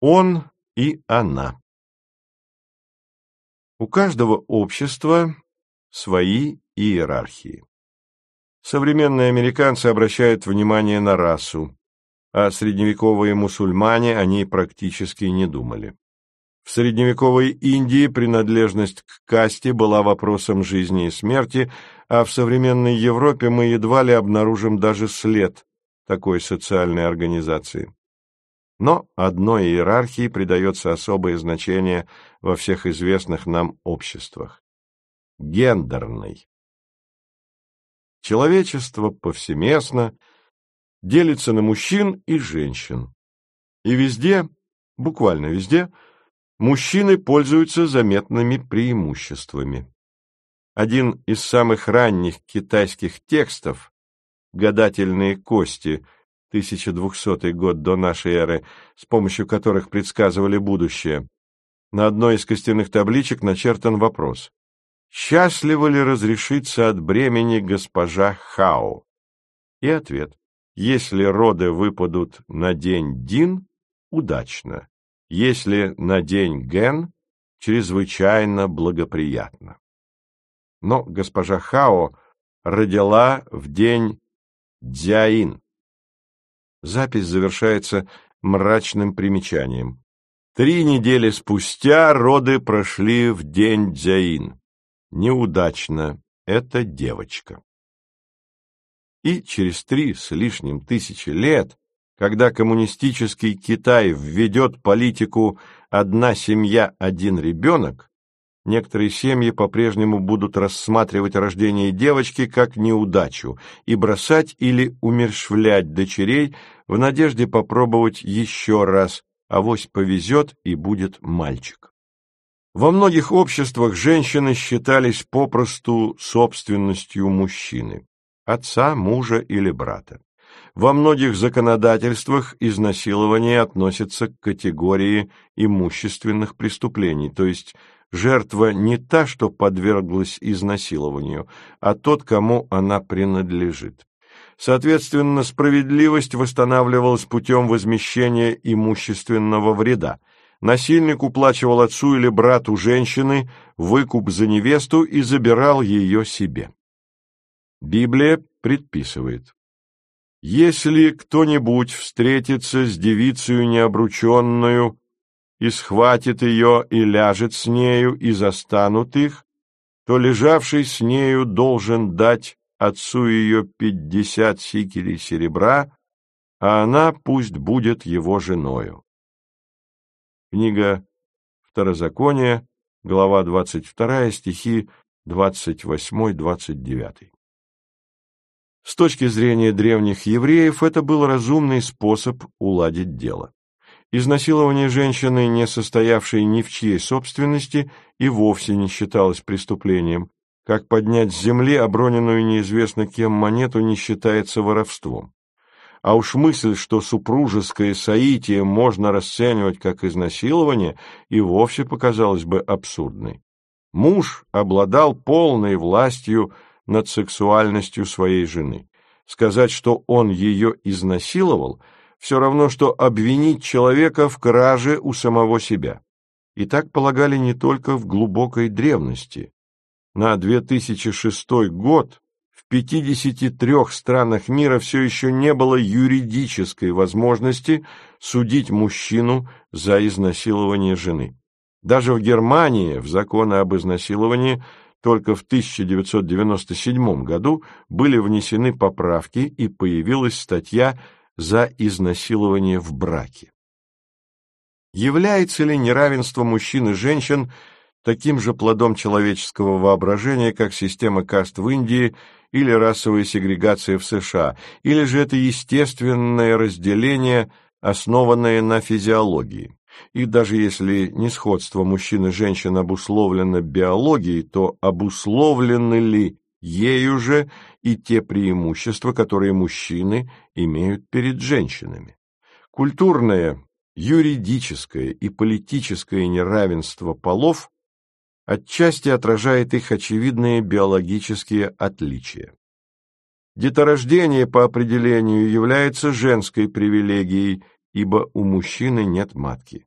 Он и она. У каждого общества свои иерархии. Современные американцы обращают внимание на расу, а средневековые мусульмане они практически не думали. В средневековой Индии принадлежность к касте была вопросом жизни и смерти, а в современной Европе мы едва ли обнаружим даже след такой социальной организации. Но одной иерархии придается особое значение во всех известных нам обществах – гендерной. Человечество повсеместно делится на мужчин и женщин. И везде, буквально везде, мужчины пользуются заметными преимуществами. Один из самых ранних китайских текстов «Гадательные кости» 1200 год до нашей эры, с помощью которых предсказывали будущее. На одной из костяных табличек начертан вопрос. «Счастливо ли разрешиться от бремени госпожа Хао?» И ответ. Если роды выпадут на день Дин, удачно. Если на день Ген, чрезвычайно благоприятно. Но госпожа Хао родила в день Дзяин. Запись завершается мрачным примечанием. Три недели спустя роды прошли в день Дзяин. Неудачно. Это девочка. И через три с лишним тысячи лет, когда коммунистический Китай введет политику «одна семья, один ребенок», некоторые семьи по-прежнему будут рассматривать рождение девочки как неудачу и бросать или умершвлять дочерей в надежде попробовать еще раз, авось повезет и будет мальчик. Во многих обществах женщины считались попросту собственностью мужчины отца, мужа или брата. Во многих законодательствах изнасилование относится к категории имущественных преступлений, то есть жертва не та, что подверглась изнасилованию, а тот, кому она принадлежит. Соответственно, справедливость восстанавливалась путем возмещения имущественного вреда. Насильник уплачивал отцу или брату женщины выкуп за невесту и забирал ее себе. Библия предписывает. Если кто-нибудь встретится с девицей необрученную и схватит ее и ляжет с нею, и застанут их, то лежавший с нею должен дать отцу ее пятьдесят сикелей серебра, а она пусть будет его женою. Книга Второзакония, глава 22, стихи 28-29. С точки зрения древних евреев это был разумный способ уладить дело. Изнасилование женщины, не состоявшей ни в чьей собственности, и вовсе не считалось преступлением, как поднять с земли оброненную неизвестно кем монету не считается воровством. А уж мысль, что супружеское соитие можно расценивать как изнасилование, и вовсе показалась бы абсурдной. Муж обладал полной властью над сексуальностью своей жены. Сказать, что он ее изнасиловал, все равно, что обвинить человека в краже у самого себя. И так полагали не только в глубокой древности. На 2006 год в 53 странах мира все еще не было юридической возможности судить мужчину за изнасилование жены. Даже в Германии в законы об изнасиловании только в 1997 году были внесены поправки и появилась статья «За изнасилование в браке». Является ли неравенство мужчин и женщин таким же плодом человеческого воображения, как система каст в Индии или расовая сегрегация в США, или же это естественное разделение, основанное на физиологии? И даже если несходство мужчин и женщин обусловлено биологией, то обусловлены ли ею же и те преимущества, которые мужчины имеют перед женщинами? Культурное, юридическое и политическое неравенство полов отчасти отражает их очевидные биологические отличия. Деторождение по определению является женской привилегией, ибо у мужчины нет матки.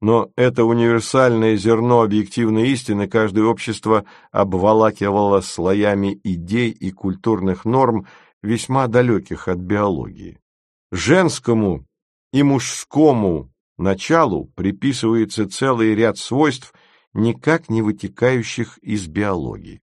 Но это универсальное зерно объективной истины каждое общество обволакивало слоями идей и культурных норм, весьма далеких от биологии. Женскому и мужскому началу приписывается целый ряд свойств, никак не вытекающих из биологии.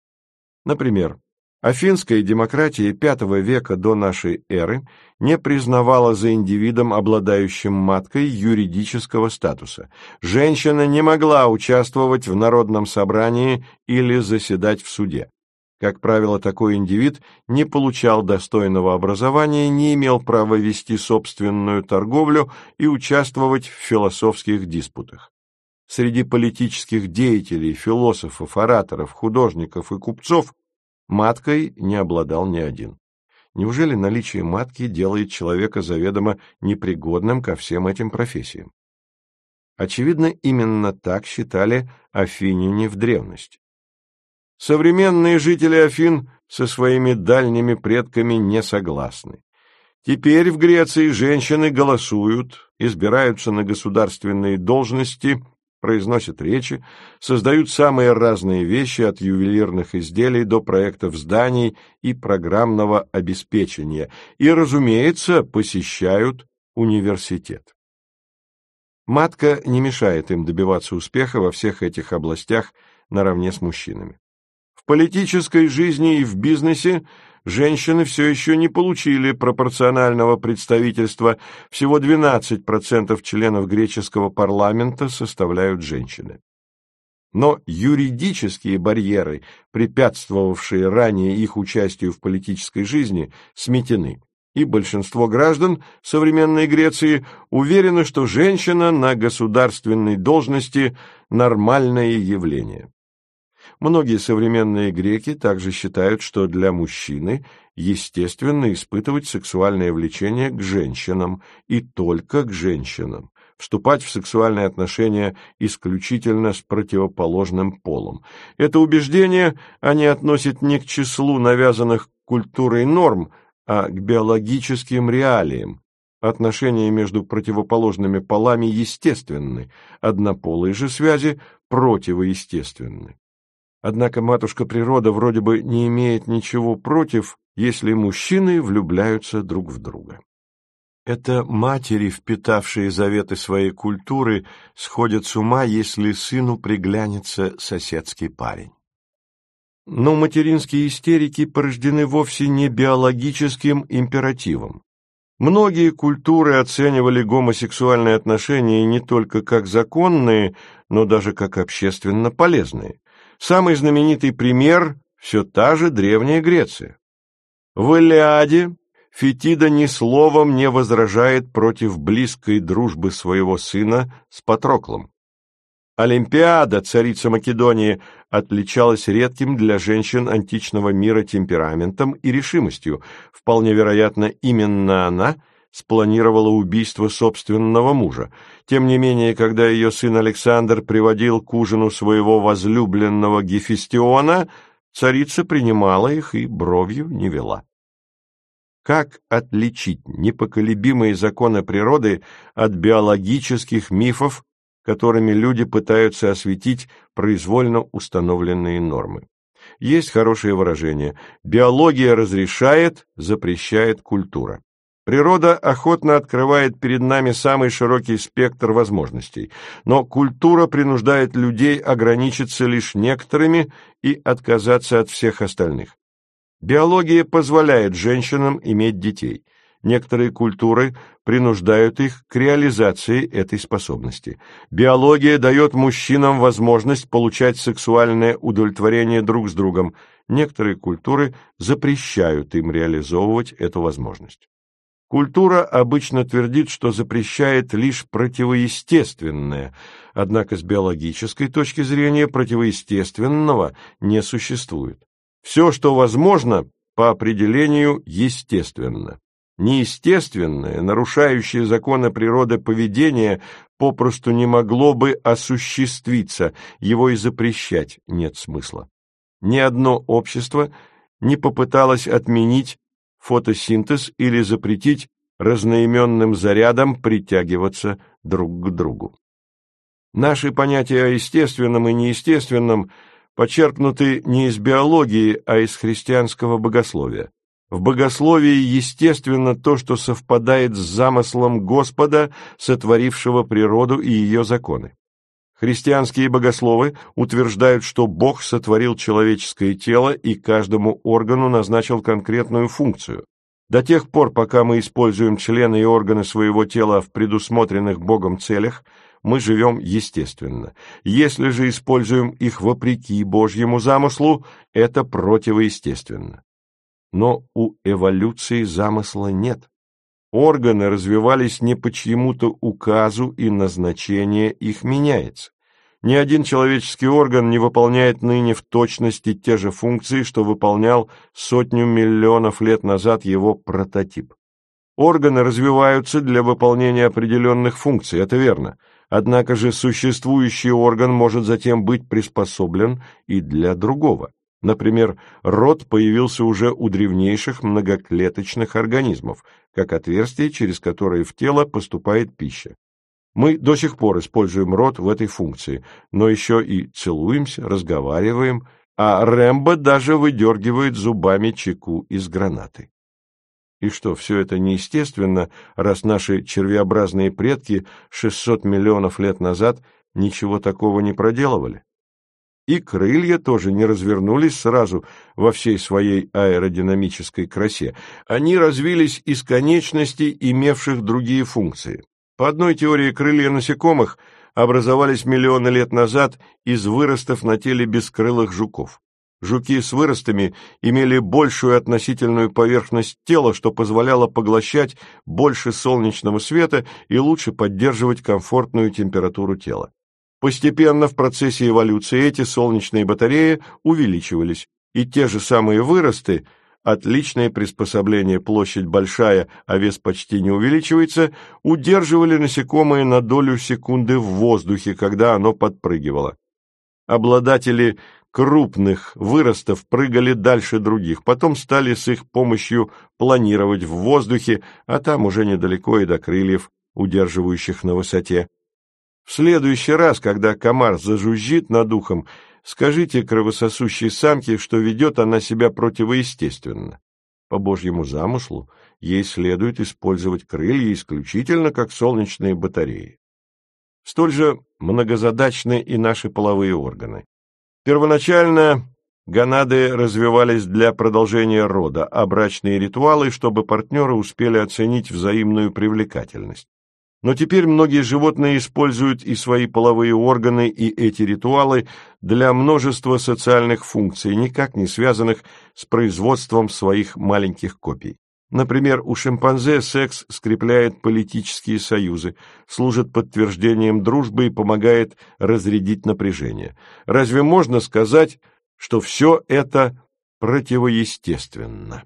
Например, Афинская демократия V века до нашей эры не признавала за индивидом, обладающим маткой, юридического статуса. Женщина не могла участвовать в народном собрании или заседать в суде. Как правило, такой индивид не получал достойного образования, не имел права вести собственную торговлю и участвовать в философских диспутах. Среди политических деятелей, философов, ораторов, художников и купцов маткой не обладал ни один. Неужели наличие матки делает человека заведомо непригодным ко всем этим профессиям? Очевидно, именно так считали афиняне в древности. Современные жители Афин со своими дальними предками не согласны. Теперь в Греции женщины голосуют, избираются на государственные должности, произносят речи, создают самые разные вещи от ювелирных изделий до проектов зданий и программного обеспечения и, разумеется, посещают университет. Матка не мешает им добиваться успеха во всех этих областях наравне с мужчинами. В политической жизни и в бизнесе женщины все еще не получили пропорционального представительства. Всего 12% членов греческого парламента составляют женщины. Но юридические барьеры, препятствовавшие ранее их участию в политической жизни, сметены, и большинство граждан современной Греции уверены, что женщина на государственной должности – нормальное явление. Многие современные греки также считают, что для мужчины естественно испытывать сексуальное влечение к женщинам и только к женщинам, вступать в сексуальные отношения исключительно с противоположным полом. Это убеждение они относят не к числу навязанных культурой норм, а к биологическим реалиям. Отношения между противоположными полами естественны, однополые же связи противоестественны. Однако матушка природа вроде бы не имеет ничего против, если мужчины влюбляются друг в друга. Это матери, впитавшие заветы своей культуры, сходят с ума, если сыну приглянется соседский парень. Но материнские истерики порождены вовсе не биологическим императивом. Многие культуры оценивали гомосексуальные отношения не только как законные, но даже как общественно полезные. Самый знаменитый пример – все та же Древняя Греция. В Илиаде Фетида ни словом не возражает против близкой дружбы своего сына с Патроклом. Олимпиада, царица Македонии, отличалась редким для женщин античного мира темпераментом и решимостью. Вполне вероятно, именно она – спланировала убийство собственного мужа. Тем не менее, когда ее сын Александр приводил к ужину своего возлюбленного Гефестиона, царица принимала их и бровью не вела. Как отличить непоколебимые законы природы от биологических мифов, которыми люди пытаются осветить произвольно установленные нормы? Есть хорошее выражение «биология разрешает, запрещает культура». Природа охотно открывает перед нами самый широкий спектр возможностей, но культура принуждает людей ограничиться лишь некоторыми и отказаться от всех остальных. Биология позволяет женщинам иметь детей. Некоторые культуры принуждают их к реализации этой способности. Биология дает мужчинам возможность получать сексуальное удовлетворение друг с другом. Некоторые культуры запрещают им реализовывать эту возможность. Культура обычно твердит, что запрещает лишь противоестественное, однако с биологической точки зрения противоестественного не существует. Все, что возможно, по определению естественно. Неестественное, нарушающее законы природы поведение попросту не могло бы осуществиться, его и запрещать нет смысла. Ни одно общество не попыталось отменить фотосинтез или запретить разноименным зарядам притягиваться друг к другу. Наши понятия о естественном и неестественном почерпнуты не из биологии, а из христианского богословия. В богословии естественно то, что совпадает с замыслом Господа, сотворившего природу и ее законы. Христианские богословы утверждают, что Бог сотворил человеческое тело и каждому органу назначил конкретную функцию. До тех пор, пока мы используем члены и органы своего тела в предусмотренных Богом целях, мы живем естественно. Если же используем их вопреки Божьему замыслу, это противоестественно. Но у эволюции замысла нет. Органы развивались не по чьему-то указу, и назначение их меняется. Ни один человеческий орган не выполняет ныне в точности те же функции, что выполнял сотню миллионов лет назад его прототип. Органы развиваются для выполнения определенных функций, это верно. Однако же существующий орган может затем быть приспособлен и для другого. Например, рот появился уже у древнейших многоклеточных организмов, как отверстие, через которое в тело поступает пища. Мы до сих пор используем рот в этой функции, но еще и целуемся, разговариваем, а Рэмбо даже выдергивает зубами чеку из гранаты. И что, все это неестественно, раз наши червеобразные предки 600 миллионов лет назад ничего такого не проделывали? И крылья тоже не развернулись сразу во всей своей аэродинамической красе. Они развились из конечностей, имевших другие функции. По одной теории крылья насекомых образовались миллионы лет назад из выростов на теле бескрылых жуков. Жуки с выростами имели большую относительную поверхность тела, что позволяло поглощать больше солнечного света и лучше поддерживать комфортную температуру тела. Постепенно в процессе эволюции эти солнечные батареи увеличивались, и те же самые выросты, отличное приспособление площадь большая, а вес почти не увеличивается, удерживали насекомое на долю секунды в воздухе, когда оно подпрыгивало. Обладатели крупных выростов прыгали дальше других, потом стали с их помощью планировать в воздухе, а там уже недалеко и до крыльев, удерживающих на высоте. В следующий раз, когда комар зажужжит над ухом, скажите кровососущей самке, что ведет она себя противоестественно. По Божьему замыслу ей следует использовать крылья исключительно как солнечные батареи. Столь же многозадачны и наши половые органы. Первоначально гонады развивались для продолжения рода, а брачные ритуалы, чтобы партнеры успели оценить взаимную привлекательность. Но теперь многие животные используют и свои половые органы, и эти ритуалы для множества социальных функций, никак не связанных с производством своих маленьких копий. Например, у шимпанзе секс скрепляет политические союзы, служит подтверждением дружбы и помогает разрядить напряжение. Разве можно сказать, что все это противоестественно?